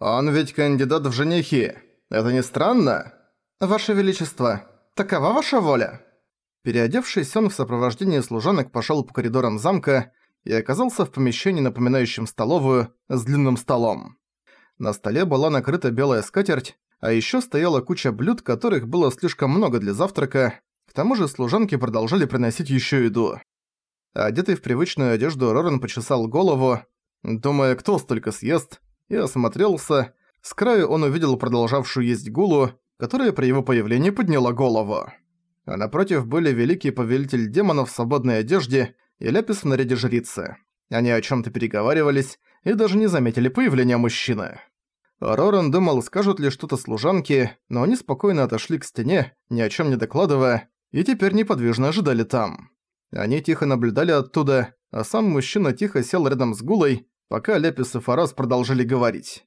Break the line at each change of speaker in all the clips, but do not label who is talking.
«Он ведь кандидат в женихи. Это не странно?»
«Ваше Величество, такова ваша воля?» Переодевшись, он в сопровождении служанок пошёл по коридорам замка и оказался в помещении, напоминающем столовую, с длинным столом. На столе была накрыта белая скатерть, а ещё стояла куча блюд, которых было слишком много для завтрака, к тому же служанки продолжали приносить ещё еду. Одетый в привычную одежду, Роран почесал голову, думая, кто столько съест, и осмотрелся. С краю он увидел продолжавшую есть гулу, которая при его появлении подняла голову. А напротив были великий повелитель демонов в свободной одежде и Ляпис в наряде жрицы. Они о чем то переговаривались и даже не заметили появления мужчины. Роран думал, скажут ли что-то служанки, но они спокойно отошли к стене, ни о чем не докладывая, и теперь неподвижно ожидали там. Они тихо наблюдали оттуда, а сам мужчина тихо сел рядом с Гулой, пока Ляпис и Фарас продолжили говорить.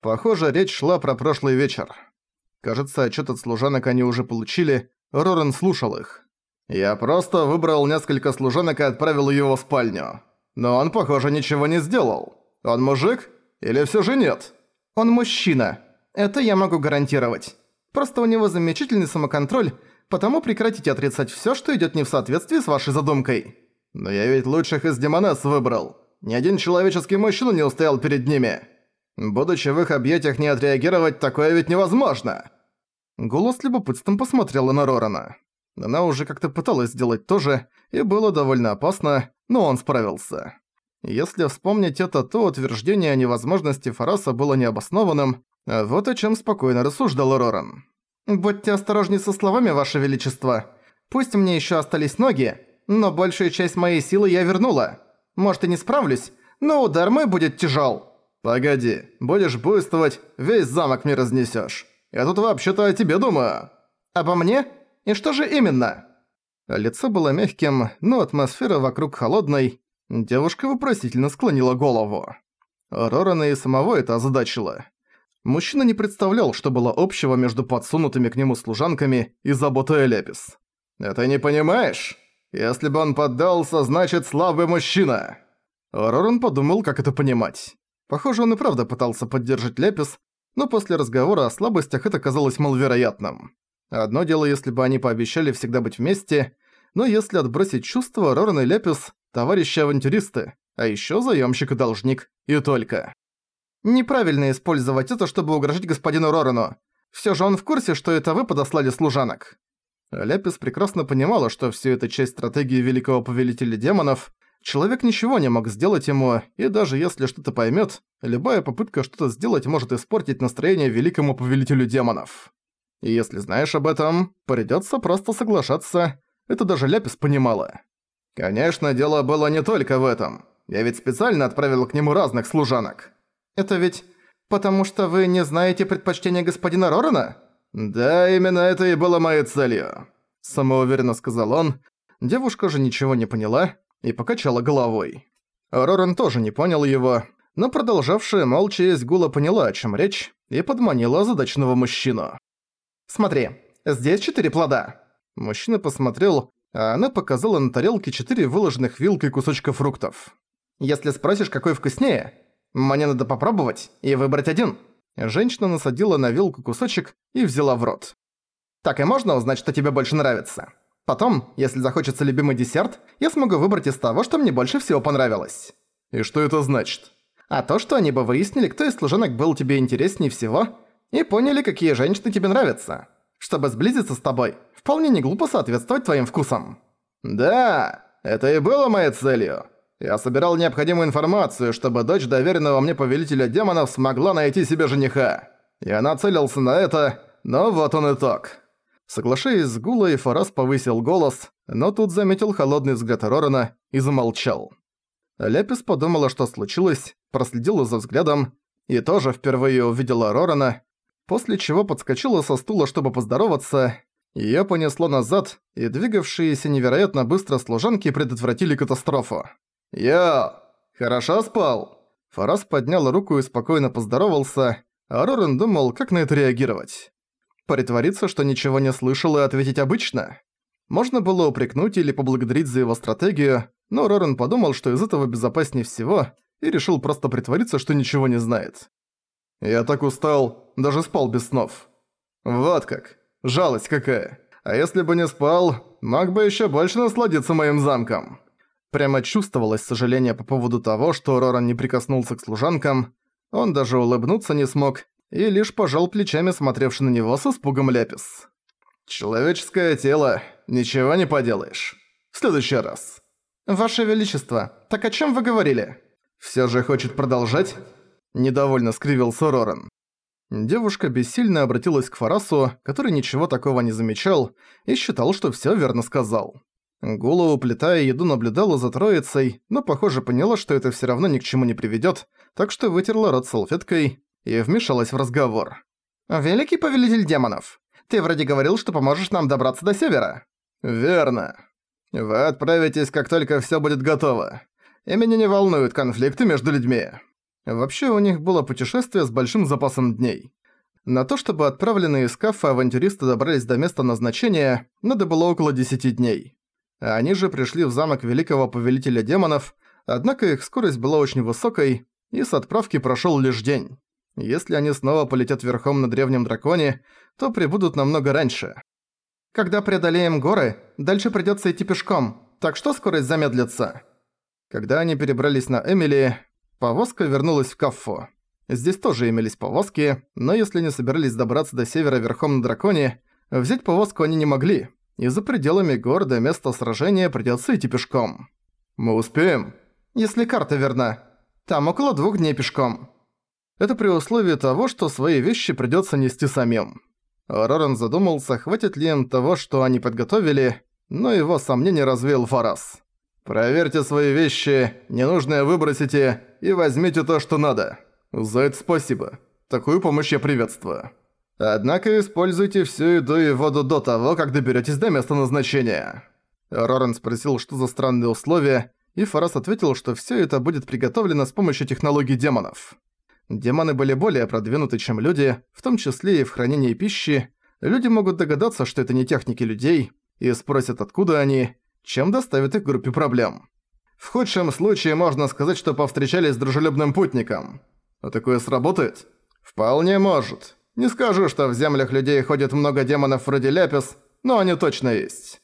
Похоже, речь шла про прошлый вечер. Кажется, отчет от служанок они уже получили, Рорен слушал их. «Я просто выбрал несколько служанок и отправил его в спальню. Но он, похоже, ничего не сделал. Он мужик? Или все же нет?» «Он мужчина. Это я могу гарантировать. Просто у него замечательный самоконтроль, потому прекратите отрицать все, что идет не в соответствии с вашей задумкой».
«Но я ведь лучших из демонесс выбрал. Ни один человеческий мужчина не устоял перед ними. Будучи в их объятиях не отреагировать, такое ведь невозможно!»
Голос с любопытством посмотрела на Рорана. Она уже как-то пыталась сделать то же, и было довольно опасно, но он справился. Если вспомнить это, то утверждение о невозможности Фараса было необоснованным, вот о чем спокойно рассуждал Роран. «Будьте осторожней со словами, Ваше Величество. Пусть мне еще остались ноги, но большую часть моей силы я вернула. Может и не справлюсь, но удар мой будет тяжел.
«Погоди, будешь буйствовать, весь замок мне разнесешь. Я тут вообще-то о тебе думаю».
«Обо мне? И что же именно?» Лицо было мягким, но атмосфера вокруг холодной. Девушка вопросительно склонила голову. Рорана и самого это озадачило. Мужчина не представлял, что было общего между подсунутыми к нему служанками и заботой Лепис.
«Это не понимаешь? Если бы он поддался, значит слабый мужчина!»
Роран подумал, как это понимать. Похоже, он и правда пытался поддержать Лепис, но после разговора о слабостях это казалось маловероятным. Одно дело, если бы они пообещали всегда быть вместе, но если отбросить чувства, Роран и Лепис – товарищи-авантюристы, а ещё заёмщик и должник, и только. Неправильно использовать это, чтобы угрожать господину Рорану. Всё же он в курсе, что это вы подослали служанок. Лепис прекрасно понимала, что всё это часть стратегии Великого Повелителя Демонов. Человек ничего не мог сделать ему, и даже если что-то поймёт, любая попытка что-то сделать может испортить настроение Великому Повелителю Демонов. И если знаешь об этом, придётся просто соглашаться. Это даже Лепис понимала.
Конечно, дело было не только в этом. Я ведь специально отправил к нему разных служанок.
Это ведь потому что вы не знаете предпочтения господина Рорана?
Да, именно это и было моей целью.
Самоуверенно сказал он. Девушка же ничего не поняла и покачала головой. Роран тоже не понял его, но продолжавшая молча есть Гула поняла, о чем речь, и подманила задачного мужчину. «Смотри, здесь четыре плода». Мужчина посмотрел, а она показала на тарелке четыре выложенных вилкой кусочка фруктов. «Если спросишь, какой вкуснее, мне надо попробовать и выбрать один». Женщина насадила на вилку кусочек и взяла в рот. «Так и можно узнать, что тебе больше нравится. Потом, если захочется любимый десерт, я смогу выбрать из того, что мне больше всего понравилось».
«И что это значит?»
«А то, что они бы выяснили, кто из служанок был тебе интереснее всего, и поняли, какие женщины тебе нравятся. Чтобы сблизиться с тобой, вполне не глупо соответствовать твоим вкусам».
«Да, это и было моей целью. Я собирал необходимую информацию, чтобы дочь доверенного мне повелителя демонов смогла найти себе жениха. Я нацелился на это, но вот он итог».
Соглашаясь с Гулой, Фарас повысил голос, но тут заметил холодный взгляд Рорана и замолчал. Ляпис подумала, что случилось, проследила за взглядом и тоже впервые увидела Рорана, после чего подскочила со стула, чтобы поздороваться. Её понесло назад, и двигавшиеся невероятно быстро служанки предотвратили катастрофу.
«Я... хорошо спал?»
Фарас поднял руку и спокойно поздоровался, а Рорен думал, как на это реагировать. Притвориться, что ничего не слышал и ответить обычно? Можно было упрекнуть или поблагодарить за его стратегию, но Рорен подумал, что из этого безопаснее всего, и решил просто притвориться, что ничего не знает.
Я так устал, даже спал без снов. Вот как. Жалость какая. А если бы не спал, мог бы еще больше насладиться моим замком.
Прямо чувствовалось сожаление по поводу того, что Роран не прикоснулся к служанкам. Он даже улыбнуться не смог и лишь пожал плечами, смотревший на него с испугом Ляпис.
«Человеческое тело, ничего не поделаешь. В следующий раз».
«Ваше Величество, так о чем вы говорили?»
«Всё же хочет продолжать?» Недовольно скривился Роран.
Девушка бессильно обратилась к Фарасу, который ничего такого не замечал и считал, что всё верно сказал. Гула, уплетая еду, наблюдала за троицей, но, похоже, поняла, что это всё равно ни к чему не приведёт, так что вытерла рот салфеткой и вмешалась в разговор. «Великий повелитель демонов, ты вроде говорил, что поможешь нам добраться до севера».
«Верно. Вы отправитесь, как только всё будет готово. И меня не волнуют конфликты между людьми».
Вообще, у них было путешествие с большим запасом дней. На то, чтобы отправленные из Кафа авантюристы добрались до места назначения, надо было около 10 дней. Они же пришли в замок Великого Повелителя Демонов, однако их скорость была очень высокой, и с отправки прошёл лишь день. Если они снова полетят верхом на Древнем Драконе, то прибудут намного раньше. Когда преодолеем горы, дальше придётся идти пешком, так что скорость замедлится. Когда они перебрались на Эмили, повозка вернулась в Каффу. Здесь тоже имелись повозки, но если они собирались добраться до севера верхом на драконе, взять повозку они не могли, и за пределами гор до места сражения придётся идти пешком.
«Мы успеем?»
«Если карта верна. Там около двух дней пешком». Это при условии того, что свои вещи придётся нести самим. Роран задумался, хватит ли им того, что они подготовили, но его сомнения развеял Фарас.
«Проверьте свои вещи, ненужное выбросите и возьмите то, что надо. За это спасибо. Такую помощь я приветствую. Однако используйте всю еду и воду до того, как доберетесь до места назначения».
Роран спросил, что за странные условия, и Фарас ответил, что все это будет приготовлено с помощью технологий демонов. Демоны были более продвинуты, чем люди, в том числе и в хранении пищи. Люди могут догадаться, что это не техники людей, и спросят, откуда они, чем доставит их группе проблем.
В худшем случае можно сказать, что повстречались с дружелюбным путником. А такое сработает? Вполне может. Не скажу, что в землях людей ходит много демонов вроде Ляпис, но они точно есть.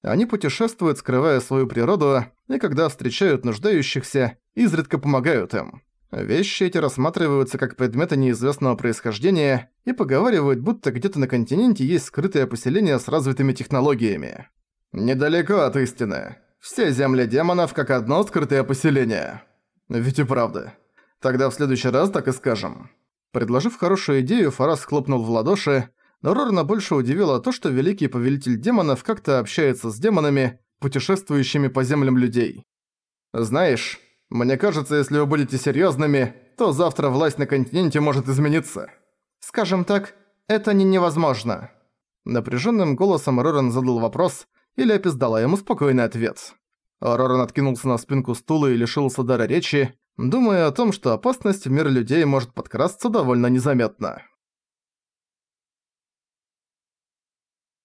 Они путешествуют, скрывая свою природу, и когда встречают нуждающихся, изредка помогают им. Вещи эти рассматриваются как предметы неизвестного происхождения и поговаривают, будто где-то на континенте есть скрытое поселение с развитыми технологиями.
Недалеко от истины. Все земли демонов как одно скрытое поселение. Ведь и правда. Тогда в следующий раз так и скажем.
Предложив хорошую идею, Фарас хлопнул в ладоши, но Рорна больше удивило то, что Великий Повелитель Демонов как-то общается с демонами, путешествующими по землям людей.
«Знаешь, мне кажется, если вы будете серьёзными, то завтра власть на континенте может измениться».
«Скажем так, это не невозможно». Напряженным голосом Роран задал вопрос, и Лепис дала ему спокойный ответ. Роран откинулся на спинку стула и лишился дара речи, думая о том, что опасность в мир людей может подкрасться довольно незаметно.